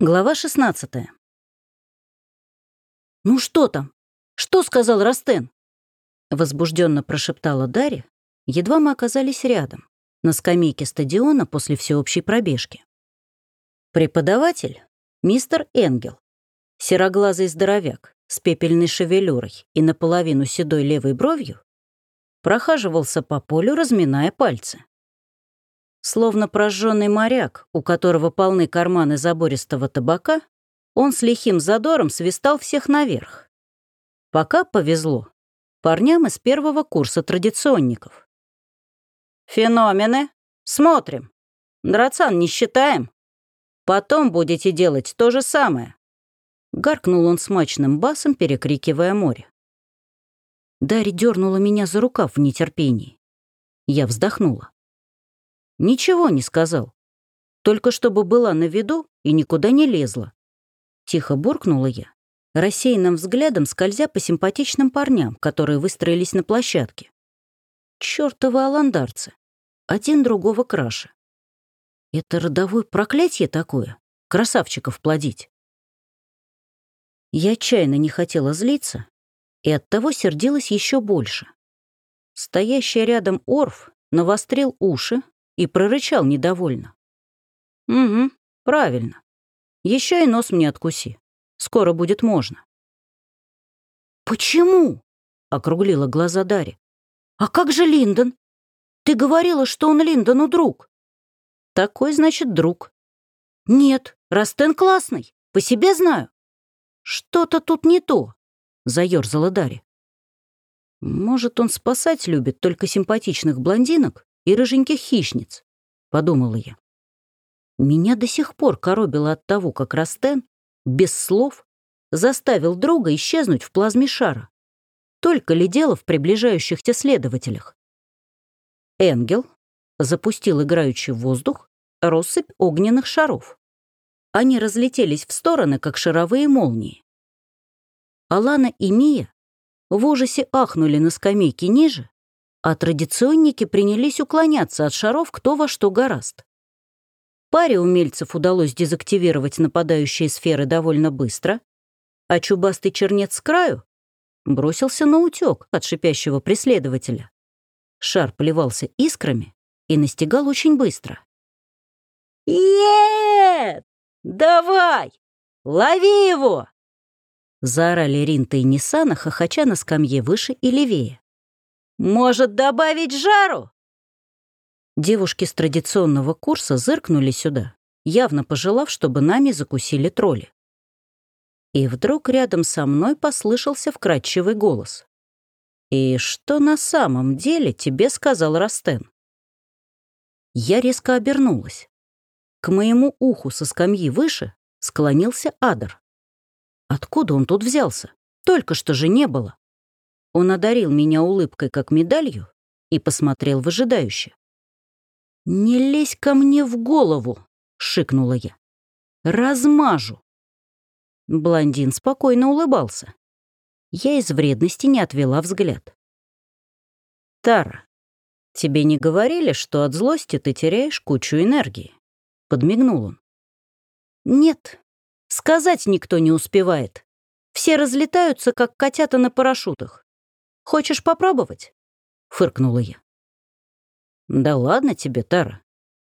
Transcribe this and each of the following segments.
Глава 16 «Ну что там? Что сказал Растен?» Возбужденно прошептала Дарья, едва мы оказались рядом, на скамейке стадиона после всеобщей пробежки. Преподаватель — мистер Энгел, сероглазый здоровяк с пепельной шевелюрой и наполовину седой левой бровью, прохаживался по полю, разминая пальцы. Словно прожженный моряк, у которого полны карманы забористого табака, он с лихим задором свистал всех наверх. Пока повезло парням из первого курса традиционников. «Феномены. Смотрим. Драцан не считаем. Потом будете делать то же самое». Гаркнул он смачным басом, перекрикивая море. Дарья дернула меня за рукав в нетерпении. Я вздохнула. Ничего не сказал. Только чтобы была на виду и никуда не лезла. Тихо буркнула я, рассеянным взглядом скользя по симпатичным парням, которые выстроились на площадке. Чёртовы аландарцы. Один другого краше. Это родовое проклятие такое? Красавчиков плодить. Я отчаянно не хотела злиться, и оттого сердилась еще больше. Стоящий рядом Орф навострил уши и прорычал недовольно. «Угу, правильно. Еще и нос мне откуси. Скоро будет можно». «Почему?» — округлила глаза Дарья. «А как же Линдон? Ты говорила, что он Линдону друг». «Такой, значит, друг». «Нет, Растен классный, по себе знаю». «Что-то тут не то», — заёрзала Дарья. «Может, он спасать любит только симпатичных блондинок и рыженьких хищниц, подумала я. Меня до сих пор коробило от того, как Растен, без слов, заставил друга исчезнуть в плазме шара. Только ли дело в приближающихся следователях? Энгел запустил играющий в воздух россыпь огненных шаров. Они разлетелись в стороны, как шаровые молнии. Алана и Мия в ужасе ахнули на скамейке ниже а традиционники принялись уклоняться от шаров кто во что гораст. Паре умельцев удалось дезактивировать нападающие сферы довольно быстро, а чубастый чернец с краю бросился на утек от шипящего преследователя. Шар плевался искрами и настигал очень быстро. «Нет! Давай! Лови его!» Заорали Ринта и Ниссана, хохоча на скамье выше и левее. Может, добавить жару?» Девушки с традиционного курса зыркнули сюда, явно пожелав, чтобы нами закусили тролли. И вдруг рядом со мной послышался вкрадчивый голос. «И что на самом деле тебе сказал Растен?» Я резко обернулась. К моему уху со скамьи выше склонился Адер. Откуда он тут взялся? Только что же не было. Он одарил меня улыбкой, как медалью, и посмотрел выжидающе. «Не лезь ко мне в голову!» — шикнула я. «Размажу!» Блондин спокойно улыбался. Я из вредности не отвела взгляд. «Тара, тебе не говорили, что от злости ты теряешь кучу энергии?» — подмигнул он. «Нет, сказать никто не успевает. Все разлетаются, как котята на парашютах. Хочешь попробовать?» — фыркнула я. «Да ладно тебе, Тара.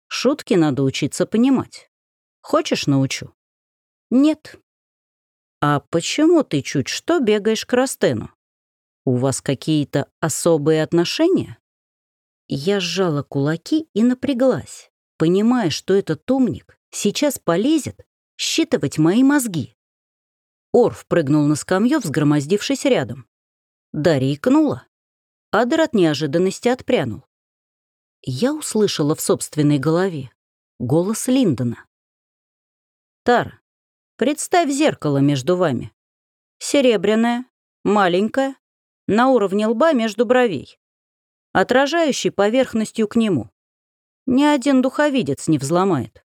Шутки надо учиться понимать. Хочешь, научу?» «Нет». «А почему ты чуть что бегаешь к Растену? У вас какие-то особые отношения?» Я сжала кулаки и напряглась, понимая, что этот умник сейчас полезет считывать мои мозги. Орф прыгнул на скамью, взгромоздившись рядом. Дарья икнула. Адер от неожиданности отпрянул. Я услышала в собственной голове голос Линдона. «Тара, представь зеркало между вами. Серебряное, маленькое, на уровне лба между бровей, отражающий поверхностью к нему. Ни один духовидец не взломает».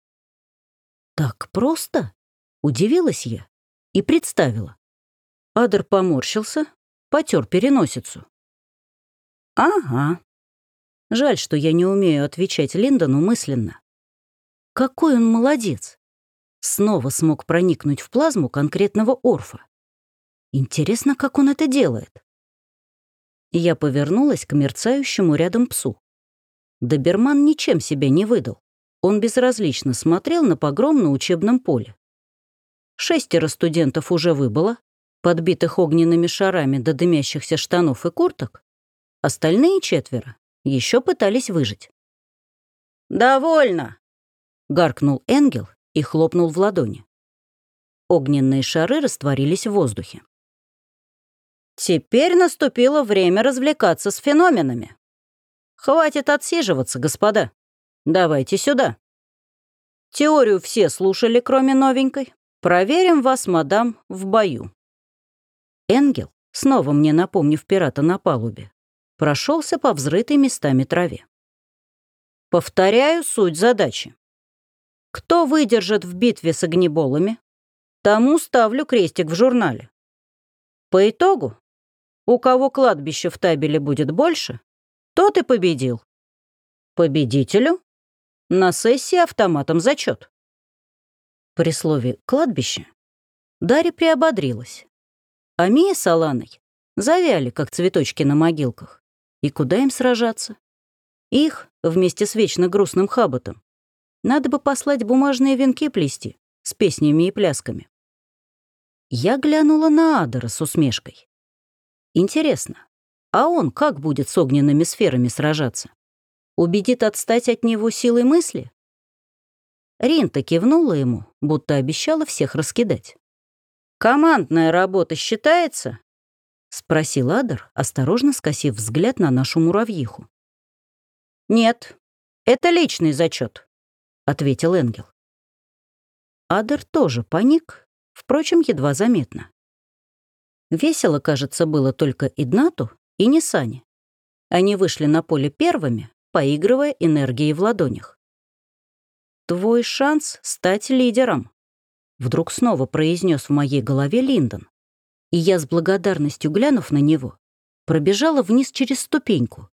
«Так просто?» — удивилась я и представила. Адер поморщился, потер переносицу. «Ага. Жаль, что я не умею отвечать Линдону мысленно. Какой он молодец. снова смог проникнуть в плазму конкретного орфа. Интересно, как он это делает. Я повернулась к мерцающему рядом псу. Доберман ничем себя не выдал. Он безразлично смотрел на погром на учебном поле. Шестеро студентов уже выбыло, подбитых огненными шарами до дымящихся штанов и курток. Остальные четверо еще пытались выжить. «Довольно!» — гаркнул Энгел и хлопнул в ладони. Огненные шары растворились в воздухе. «Теперь наступило время развлекаться с феноменами. Хватит отсиживаться, господа. Давайте сюда. Теорию все слушали, кроме новенькой. Проверим вас, мадам, в бою». Энгел, снова мне напомнив пирата на палубе, прошелся по взрытой местами траве. Повторяю суть задачи. Кто выдержит в битве с огнеболами, тому ставлю крестик в журнале. По итогу, у кого кладбище в табеле будет больше, тот и победил. Победителю на сессии автоматом зачет. При слове «кладбище» Дарья приободрилась. А Мия с Аланой завяли, как цветочки на могилках. И куда им сражаться? Их, вместе с вечно грустным хаботом, надо бы послать бумажные венки плести с песнями и плясками. Я глянула на Адера с усмешкой. Интересно, а он как будет с огненными сферами сражаться? Убедит отстать от него силой мысли? Ринта кивнула ему, будто обещала всех раскидать. «Командная работа считается?» — спросил Адер, осторожно скосив взгляд на нашу муравьиху. «Нет, это личный зачет, ответил Энгел. Адер тоже паник, впрочем, едва заметно. Весело, кажется, было и Иднату, и Нисане. Они вышли на поле первыми, поигрывая энергией в ладонях. «Твой шанс стать лидером», — вдруг снова произнес в моей голове Линдон. И я с благодарностью глянув на него, пробежала вниз через ступеньку.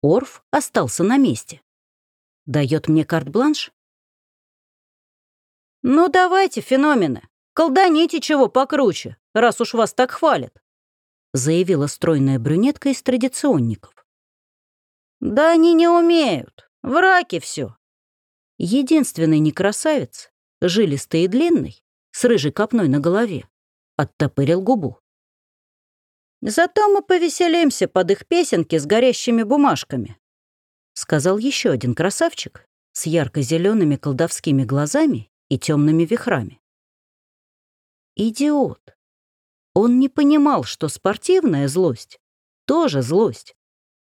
Орф остался на месте. Дает мне карт-бланш? «Ну давайте, феномены, колданите чего покруче, раз уж вас так хвалят», заявила стройная брюнетка из традиционников. «Да они не умеют. Враки все. Единственный не красавец, жилистый и длинный, с рыжей копной на голове, оттопырил губу. «Зато мы повеселимся под их песенки с горящими бумажками», сказал еще один красавчик с ярко-зелеными колдовскими глазами и темными вихрами. Идиот. Он не понимал, что спортивная злость тоже злость.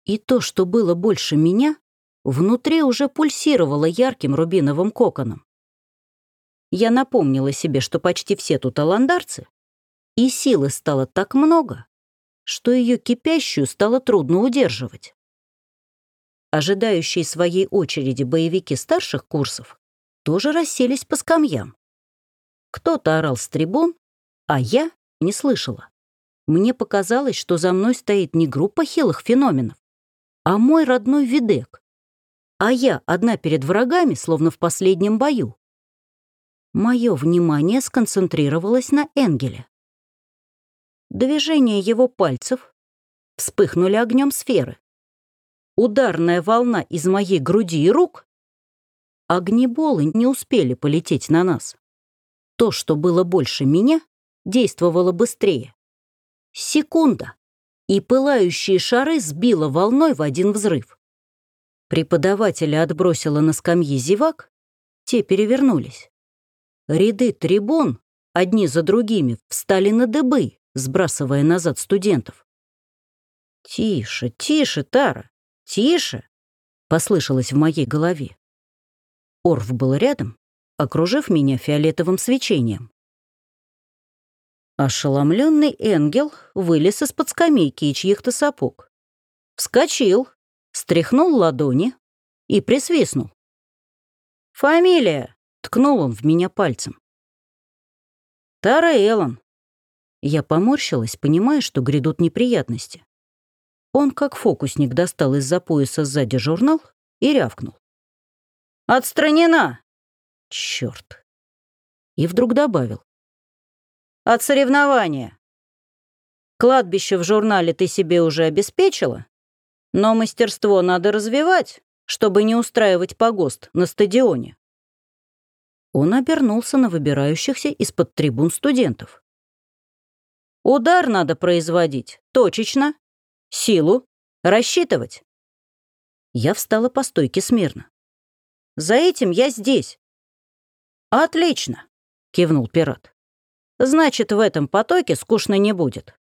И то, что было больше меня, внутри уже пульсировало ярким рубиновым коконом. Я напомнила себе, что почти все тут аландарцы, и силы стало так много, что ее кипящую стало трудно удерживать. Ожидающие своей очереди боевики старших курсов тоже расселись по скамьям. Кто-то орал с трибун, а я не слышала. Мне показалось, что за мной стоит не группа хилых феноменов, а мой родной Видек. А я одна перед врагами, словно в последнем бою. Мое внимание сконцентрировалось на Энгеле. Движения его пальцев вспыхнули огнем сферы. Ударная волна из моей груди и рук. Огнеболы не успели полететь на нас. То, что было больше меня, действовало быстрее. Секунда и пылающие шары сбило волной в один взрыв. Преподавателя отбросило на скамьи зевак, те перевернулись. Ряды трибун, одни за другими, встали на дыбы, сбрасывая назад студентов. «Тише, тише, Тара, тише!» — послышалось в моей голове. Орф был рядом, окружив меня фиолетовым свечением. Ошеломленный Энгел вылез из-под скамейки и чьих-то сапог. Вскочил, стряхнул ладони и присвистнул. «Фамилия!» — ткнул он в меня пальцем. «Тара Эллен». Я поморщилась, понимая, что грядут неприятности. Он, как фокусник, достал из-за пояса сзади журнал и рявкнул. «Отстранена!» Черт! И вдруг добавил. «От соревнования. Кладбище в журнале ты себе уже обеспечила, но мастерство надо развивать, чтобы не устраивать погост на стадионе». Он обернулся на выбирающихся из-под трибун студентов. «Удар надо производить точечно, силу, рассчитывать». Я встала по стойке смирно. «За этим я здесь». «Отлично», — кивнул пират. «Значит, в этом потоке скучно не будет».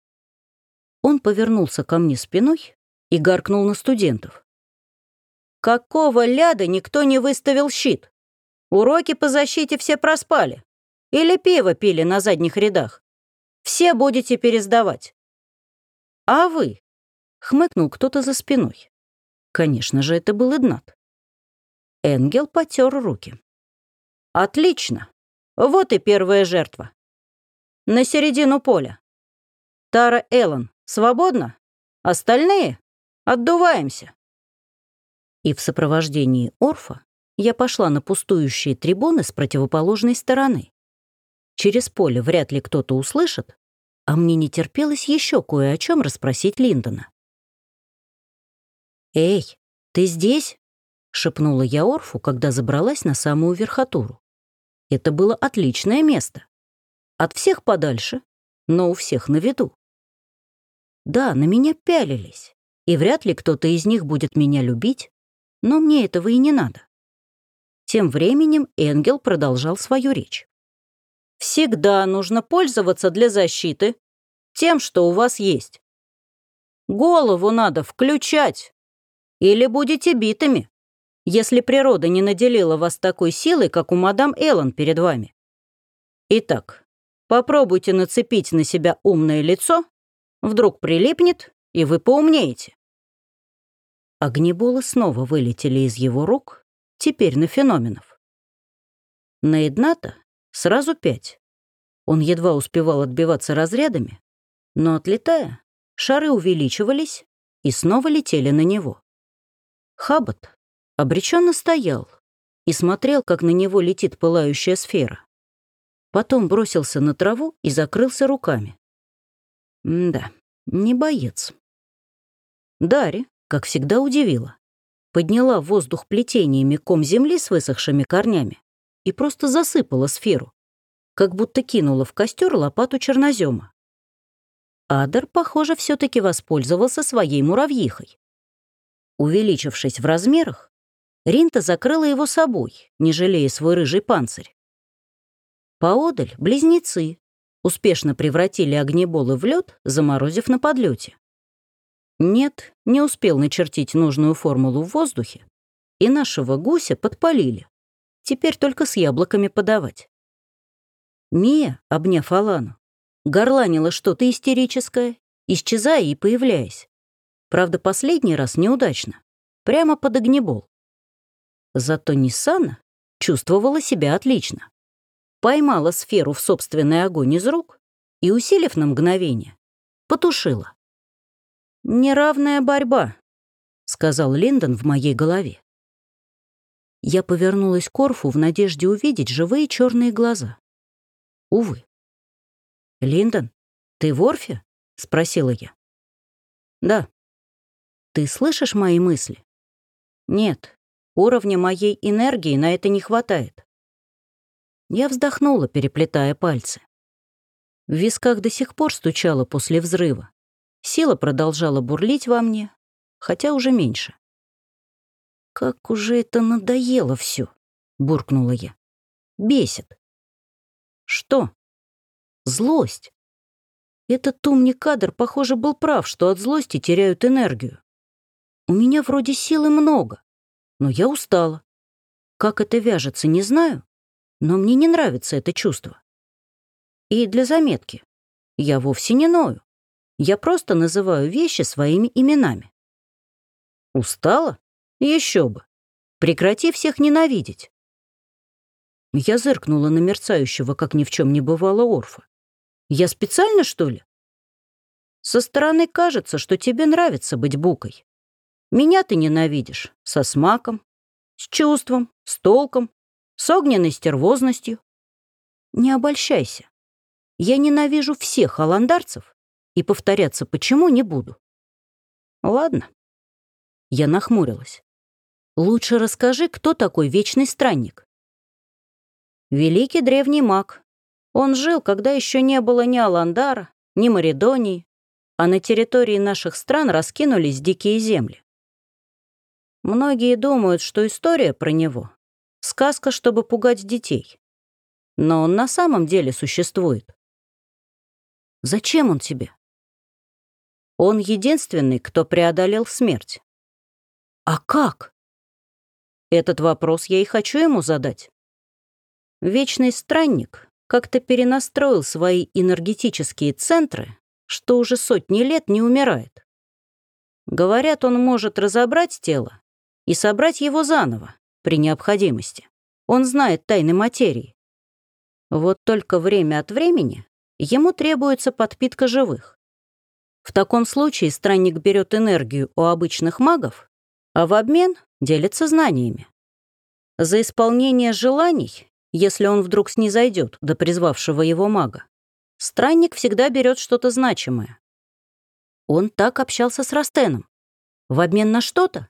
Он повернулся ко мне спиной и гаркнул на студентов. «Какого ляда никто не выставил щит? Уроки по защите все проспали. Или пиво пили на задних рядах. Все будете пересдавать. А вы?» — хмыкнул кто-то за спиной. Конечно же, это был Игнат. Энгел потер руки. «Отлично. Вот и первая жертва. На середину поля. Тара Эллен, свободна? Остальные? Отдуваемся!» И в сопровождении Орфа я пошла на пустующие трибуны с противоположной стороны. Через поле вряд ли кто-то услышит, а мне не терпелось еще кое о чем расспросить Линдона. «Эй, ты здесь?» — шепнула я Орфу, когда забралась на самую верхотуру. Это было отличное место. От всех подальше, но у всех на виду. Да, на меня пялились, и вряд ли кто-то из них будет меня любить, но мне этого и не надо. Тем временем Энгел продолжал свою речь. «Всегда нужно пользоваться для защиты тем, что у вас есть. Голову надо включать, или будете битыми, если природа не наделила вас такой силой, как у мадам Эллен перед вами. Итак, попробуйте нацепить на себя умное лицо, вдруг прилипнет, и вы поумнеете. Огнеболы снова вылетели из его рук, теперь на феноменов. На Эдната сразу пять. Он едва успевал отбиваться разрядами, но, отлетая, шары увеличивались и снова летели на него. Хаббат обреченно стоял и смотрел, как на него летит пылающая сфера. Потом бросился на траву и закрылся руками. Да, не боец. Дари, как всегда, удивила. Подняла в воздух плетениями ком земли с высохшими корнями и просто засыпала сферу, как будто кинула в костер лопату чернозема. Адер, похоже, все таки воспользовался своей муравьихой. Увеличившись в размерах, Ринта закрыла его собой, не жалея свой рыжий панцирь. Поодаль близнецы успешно превратили огнеболы в лед, заморозив на подлете. Нет, не успел начертить нужную формулу в воздухе, и нашего гуся подпалили. Теперь только с яблоками подавать. Мия, обняв Алану, горланила что-то истерическое, исчезая и появляясь. Правда, последний раз неудачно. Прямо под огнебол. Зато Ниссана чувствовала себя отлично. Поймала сферу в собственный огонь из рук и, усилив на мгновение, потушила. «Неравная борьба», — сказал Линдон в моей голове. Я повернулась к Орфу в надежде увидеть живые черные глаза. Увы. «Линдон, ты в Орфе?» — спросила я. «Да», ты слышишь мои мысли? Нет, уровня моей энергии на это не хватает. Я вздохнула, переплетая пальцы. В висках до сих пор стучало после взрыва. Сила продолжала бурлить во мне, хотя уже меньше. «Как уже это надоело все, буркнула я. «Бесит». «Что?» «Злость». Этот умный кадр, похоже, был прав, что от злости теряют энергию. У меня вроде силы много, но я устала. Как это вяжется, не знаю, но мне не нравится это чувство. И для заметки, я вовсе не ною. Я просто называю вещи своими именами. Устала? Еще бы. Прекрати всех ненавидеть. Я зыркнула на мерцающего, как ни в чем не бывало, Орфа. Я специально, что ли? Со стороны кажется, что тебе нравится быть букой. Меня ты ненавидишь со смаком, с чувством, с толком, с огненной стервозностью. Не обольщайся. Я ненавижу всех аландарцев и повторяться почему не буду. Ладно. Я нахмурилась. Лучше расскажи, кто такой вечный странник. Великий древний маг. Он жил, когда еще не было ни Аландара, ни Маридонии, а на территории наших стран раскинулись дикие земли. Многие думают, что история про него — сказка, чтобы пугать детей. Но он на самом деле существует. Зачем он тебе? Он единственный, кто преодолел смерть. А как? Этот вопрос я и хочу ему задать. Вечный странник как-то перенастроил свои энергетические центры, что уже сотни лет не умирает. Говорят, он может разобрать тело и собрать его заново при необходимости. Он знает тайны материи. Вот только время от времени ему требуется подпитка живых. В таком случае странник берет энергию у обычных магов, а в обмен делится знаниями. За исполнение желаний, если он вдруг снизойдет до призвавшего его мага, странник всегда берет что-то значимое. Он так общался с Растеном. В обмен на что-то?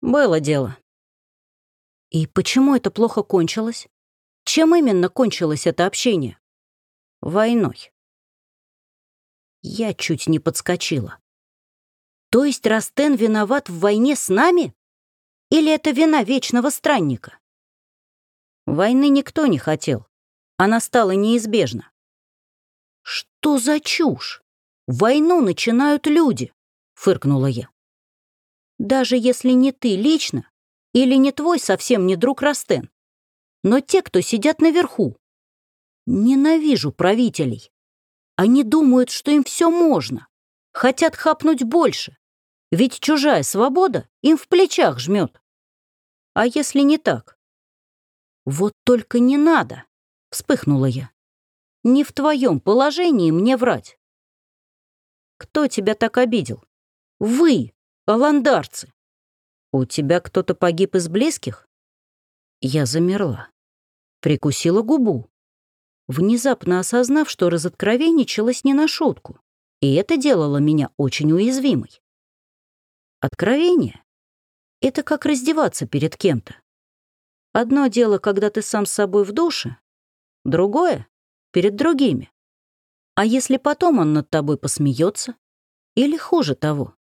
Было дело. И почему это плохо кончилось? Чем именно кончилось это общение? Войной. Я чуть не подскочила. То есть Растен виноват в войне с нами? Или это вина вечного странника? Войны никто не хотел. Она стала неизбежна. Что за чушь? Войну начинают люди, фыркнула я. Даже если не ты лично, или не твой совсем не друг Растен, но те, кто сидят наверху. Ненавижу правителей. Они думают, что им все можно, хотят хапнуть больше, ведь чужая свобода им в плечах жмет. А если не так? Вот только не надо, вспыхнула я. Не в твоем положении мне врать. Кто тебя так обидел? Вы, аландарцы. У тебя кто-то погиб из близких? Я замерла прикусила губу, внезапно осознав, что разоткровенничалась не на шутку, и это делало меня очень уязвимой. Откровение — это как раздеваться перед кем-то. Одно дело, когда ты сам с собой в душе, другое — перед другими. А если потом он над тобой посмеется, или хуже того,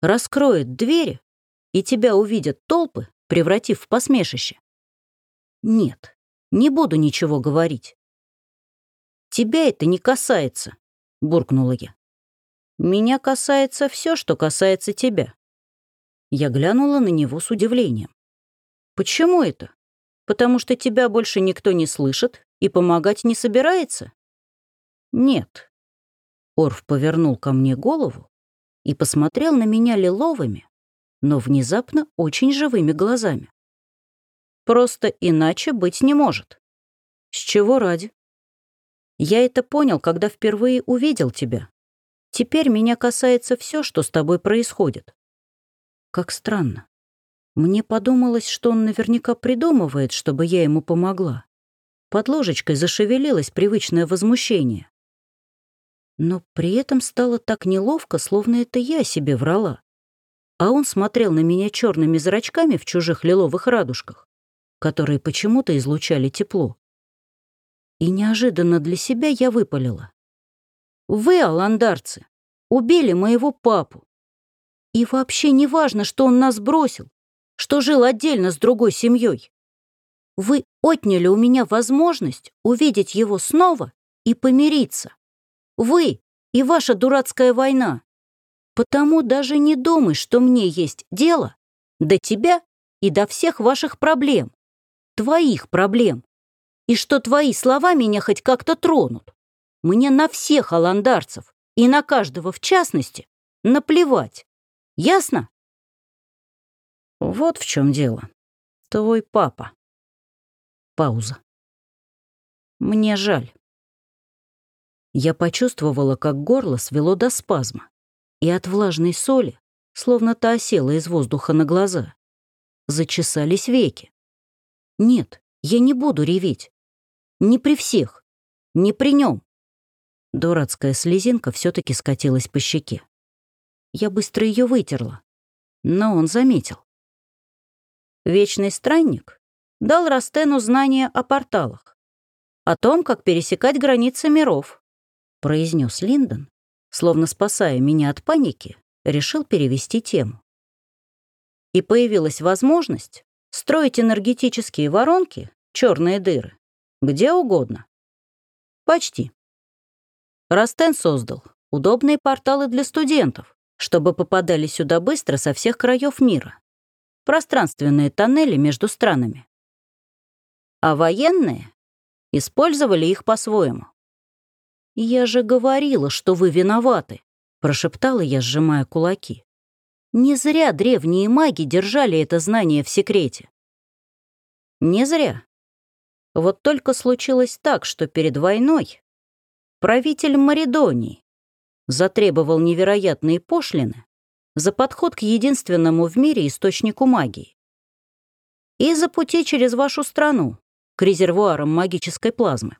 раскроет двери, и тебя увидят толпы, превратив в посмешище? Нет, не буду ничего говорить. «Тебя это не касается», — буркнула я. «Меня касается все, что касается тебя». Я глянула на него с удивлением. «Почему это? Потому что тебя больше никто не слышит и помогать не собирается?» «Нет». Орф повернул ко мне голову и посмотрел на меня лиловыми, но внезапно очень живыми глазами. Просто иначе быть не может. С чего ради? Я это понял, когда впервые увидел тебя. Теперь меня касается все, что с тобой происходит. Как странно. Мне подумалось, что он наверняка придумывает, чтобы я ему помогла. Под ложечкой зашевелилось привычное возмущение. Но при этом стало так неловко, словно это я себе врала. А он смотрел на меня черными зрачками в чужих лиловых радужках которые почему-то излучали тепло. И неожиданно для себя я выпалила. «Вы, аландарцы, убили моего папу. И вообще не важно, что он нас бросил, что жил отдельно с другой семьей. Вы отняли у меня возможность увидеть его снова и помириться. Вы и ваша дурацкая война. Потому даже не думай, что мне есть дело до тебя и до всех ваших проблем твоих проблем. И что твои слова меня хоть как-то тронут. Мне на всех аландарцев, и на каждого в частности, наплевать. Ясно? Вот в чем дело. Твой папа. Пауза. Мне жаль. Я почувствовала, как горло свело до спазма, и от влажной соли, словно та осела из воздуха на глаза, зачесались веки. Нет, я не буду реветь. Не при всех. Не при нем. Дурацкая слезинка все таки скатилась по щеке. Я быстро ее вытерла, но он заметил. Вечный странник дал Растену знания о порталах, о том, как пересекать границы миров, произнес Линдон, словно спасая меня от паники, решил перевести тему. И появилась возможность строить энергетические воронки, черные дыры, где угодно. Почти. Растен создал удобные порталы для студентов, чтобы попадали сюда быстро со всех краев мира. Пространственные тоннели между странами. А военные использовали их по-своему. «Я же говорила, что вы виноваты», — прошептала я, сжимая кулаки. «Не зря древние маги держали это знание в секрете». «Не зря. Вот только случилось так, что перед войной правитель Маридонии затребовал невероятные пошлины за подход к единственному в мире источнику магии и за пути через вашу страну к резервуарам магической плазмы.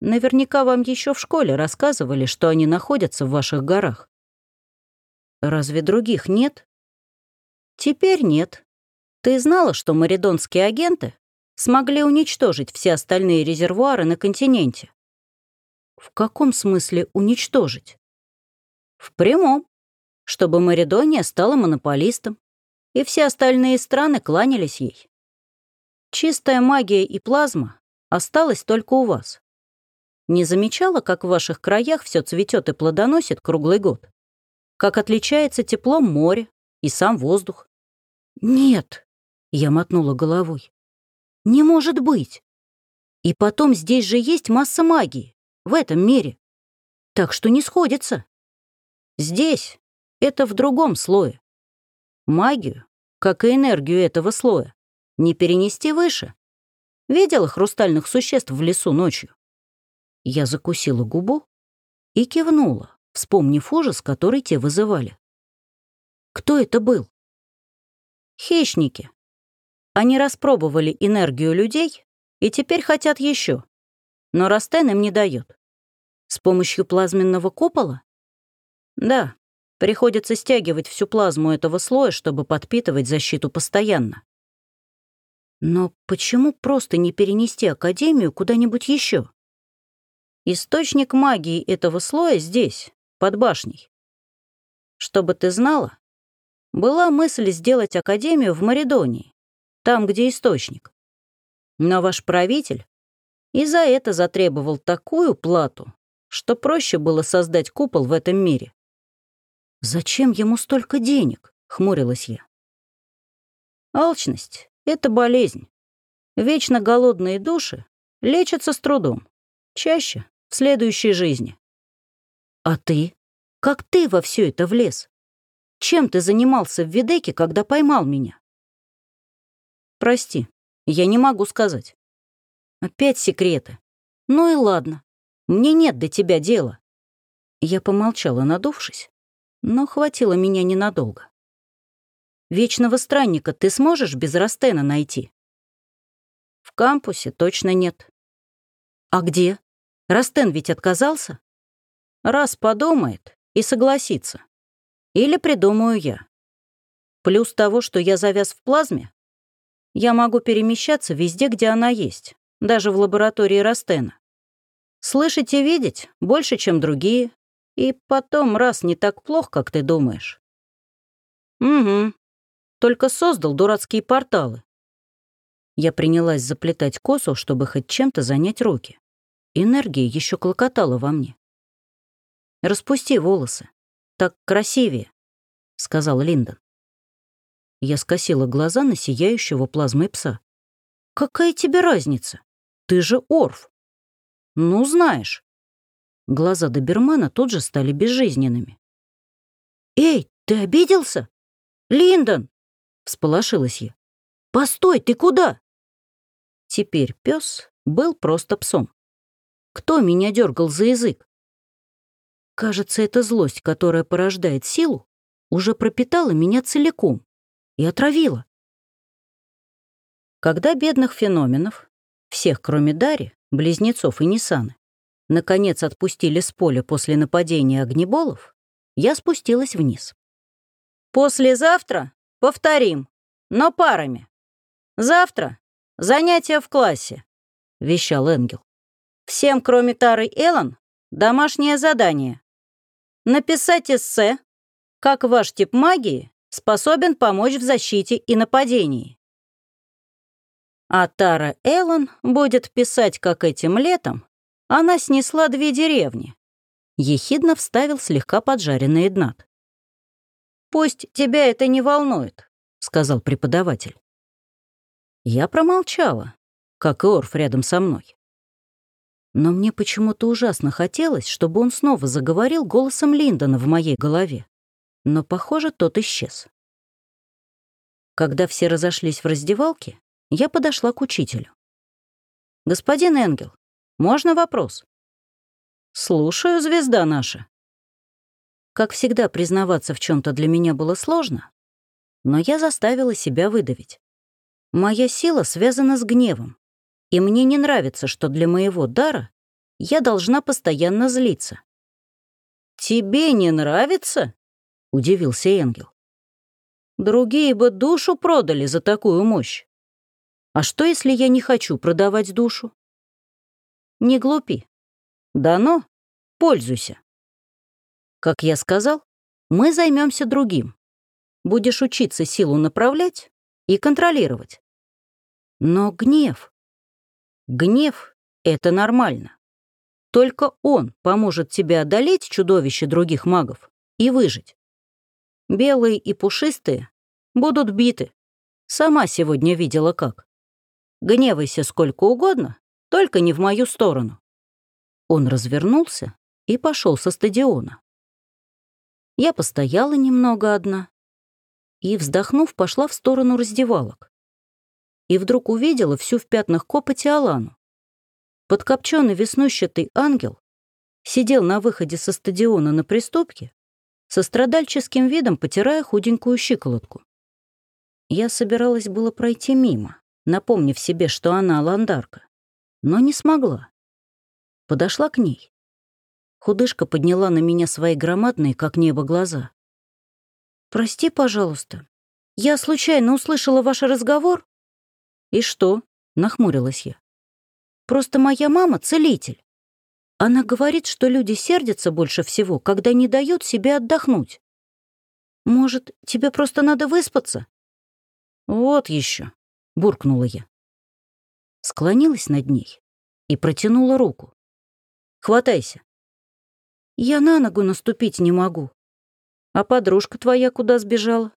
Наверняка вам еще в школе рассказывали, что они находятся в ваших горах. Разве других нет? Теперь нет. Ты знала, что маридонские агенты смогли уничтожить все остальные резервуары на континенте? В каком смысле уничтожить? В прямом. Чтобы Маридония стала монополистом, и все остальные страны кланялись ей. Чистая магия и плазма осталась только у вас. Не замечала, как в ваших краях все цветет и плодоносит круглый год? Как отличается теплом море и сам воздух? Нет, я мотнула головой. Не может быть. И потом здесь же есть масса магии, в этом мире. Так что не сходится. Здесь это в другом слое. Магию, как и энергию этого слоя, не перенести выше. Видела хрустальных существ в лесу ночью? Я закусила губу и кивнула, вспомнив ужас, который те вызывали. Кто это был? Хищники. Они распробовали энергию людей и теперь хотят еще. Но Растен им не дает. С помощью плазменного купола? Да, приходится стягивать всю плазму этого слоя, чтобы подпитывать защиту постоянно. Но почему просто не перенести Академию куда-нибудь еще? Источник магии этого слоя здесь, под башней. Чтобы ты знала, была мысль сделать академию в Маридонии, там, где источник. Но ваш правитель и за это затребовал такую плату, что проще было создать купол в этом мире. «Зачем ему столько денег?» — хмурилась я. «Алчность — это болезнь. Вечно голодные души лечатся с трудом. Чаще в следующей жизни. А ты? Как ты во все это влез? Чем ты занимался в Видеке, когда поймал меня? Прости, я не могу сказать. Опять секреты. Ну и ладно. Мне нет до тебя дела. Я помолчала, надувшись, но хватило меня ненадолго. Вечного странника ты сможешь без Растена найти? В кампусе точно нет. А где? Растен ведь отказался? Раз подумает и согласится. Или придумаю я. Плюс того, что я завяз в плазме, я могу перемещаться везде, где она есть, даже в лаборатории Растена. Слышать и видеть больше, чем другие, и потом раз не так плохо, как ты думаешь. Угу. Только создал дурацкие порталы. Я принялась заплетать косу, чтобы хоть чем-то занять руки. Энергия еще клокотала во мне. «Распусти волосы. Так красивее», — сказал Линдон. Я скосила глаза на сияющего плазмой пса. «Какая тебе разница? Ты же Орф». «Ну, знаешь». Глаза добермана тут же стали безжизненными. «Эй, ты обиделся? Линдон!» — всполошилась я. «Постой, ты куда?» Теперь пес был просто псом. Кто меня дергал за язык? Кажется, эта злость, которая порождает силу, уже пропитала меня целиком и отравила. Когда бедных феноменов, всех кроме Дари, близнецов и Ниссаны, наконец отпустили с поля после нападения огнеболов, я спустилась вниз. «Послезавтра повторим, но парами. Завтра занятия в классе», — вещал Энгел. «Всем, кроме Тары Эллен, домашнее задание. Написать эссе, как ваш тип магии способен помочь в защите и нападении. А Тара Эллен будет писать, как этим летом она снесла две деревни. Ехидно вставил слегка поджаренный Эднат. «Пусть тебя это не волнует», — сказал преподаватель. Я промолчала, как и Орф рядом со мной. Но мне почему-то ужасно хотелось, чтобы он снова заговорил голосом Линдона в моей голове. Но, похоже, тот исчез. Когда все разошлись в раздевалке, я подошла к учителю. «Господин Энгел, можно вопрос?» «Слушаю, звезда наша». Как всегда, признаваться в чем то для меня было сложно, но я заставила себя выдавить. Моя сила связана с гневом, и мне не нравится, что для моего дара я должна постоянно злиться. «Тебе не нравится?» — удивился Энгел. «Другие бы душу продали за такую мощь. А что, если я не хочу продавать душу? Не глупи. Дано, пользуйся. Как я сказал, мы займемся другим. Будешь учиться силу направлять и контролировать. Но гнев... Гнев — это нормально. Только он поможет тебе одолеть чудовище других магов и выжить. Белые и пушистые будут биты. Сама сегодня видела как. Гневайся сколько угодно, только не в мою сторону». Он развернулся и пошел со стадиона. Я постояла немного одна и, вздохнув, пошла в сторону раздевалок. И вдруг увидела всю в пятнах копоти Алану. Подкопченный веснущатый ангел сидел на выходе со стадиона на приступке, со страдальческим видом потирая худенькую щиколотку. Я собиралась было пройти мимо, напомнив себе, что она ландарка, но не смогла. Подошла к ней. Худышка подняла на меня свои громадные, как небо, глаза. «Прости, пожалуйста, я случайно услышала ваш разговор?» «И что?» — нахмурилась я. «Просто моя мама — целитель. Она говорит, что люди сердятся больше всего, когда не дают себе отдохнуть. Может, тебе просто надо выспаться?» «Вот еще, — буркнула я. Склонилась над ней и протянула руку. «Хватайся». «Я на ногу наступить не могу». «А подружка твоя куда сбежала?»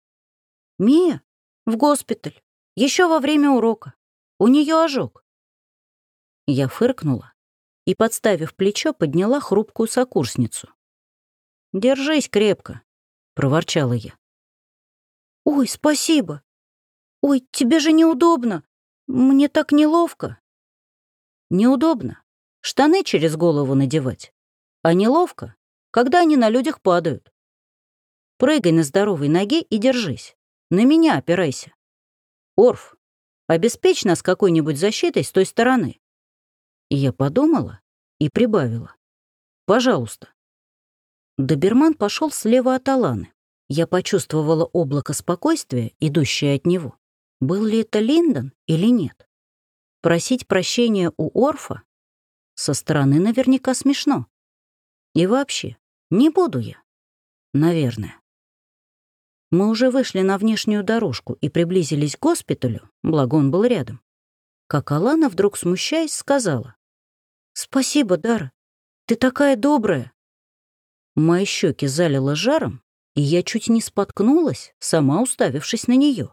«Мия? В госпиталь. Еще во время урока. У нее ожог». Я фыркнула и, подставив плечо, подняла хрупкую сокурсницу. «Держись крепко», — проворчала я. «Ой, спасибо», «Ой, тебе же неудобно. Мне так неловко». «Неудобно. Штаны через голову надевать. А неловко, когда они на людях падают. Прыгай на здоровой ноге и держись. На меня опирайся. Орф, обеспечь нас какой-нибудь защитой с той стороны». И я подумала и прибавила. «Пожалуйста». Доберман пошел слева от Аланы. Я почувствовала облако спокойствия, идущее от него. Был ли это Линдон или нет? Просить прощения у Орфа со стороны наверняка смешно. И вообще, не буду я. Наверное. Мы уже вышли на внешнюю дорожку и приблизились к госпиталю, благо он был рядом. Как Алана, вдруг смущаясь, сказала. «Спасибо, Дара, ты такая добрая». Мои щеки залило жаром, и я чуть не споткнулась, сама уставившись на нее.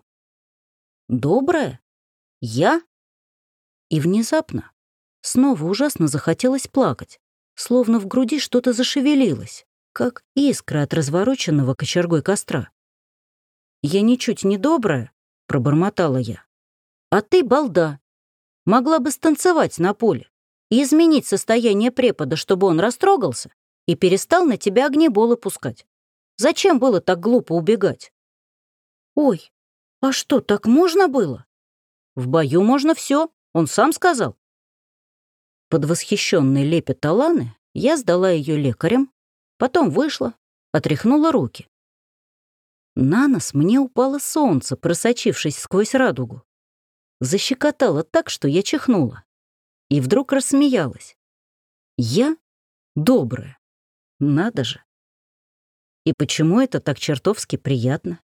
Добрая? Я? И внезапно снова ужасно захотелось плакать, словно в груди что-то зашевелилось, как искра от развороченного кочергой костра. «Я ничуть не добрая», — пробормотала я. «А ты балда. Могла бы станцевать на поле и изменить состояние препода, чтобы он растрогался и перестал на тебя огнеболы пускать. Зачем было так глупо убегать?» «Ой, «А что, так можно было?» «В бою можно все, он сам сказал». Под восхищенный лепет Аланы я сдала ее лекарям, потом вышла, отряхнула руки. На нос мне упало солнце, просочившись сквозь радугу. Защекотало так, что я чихнула. И вдруг рассмеялась. Я добрая. Надо же. И почему это так чертовски приятно?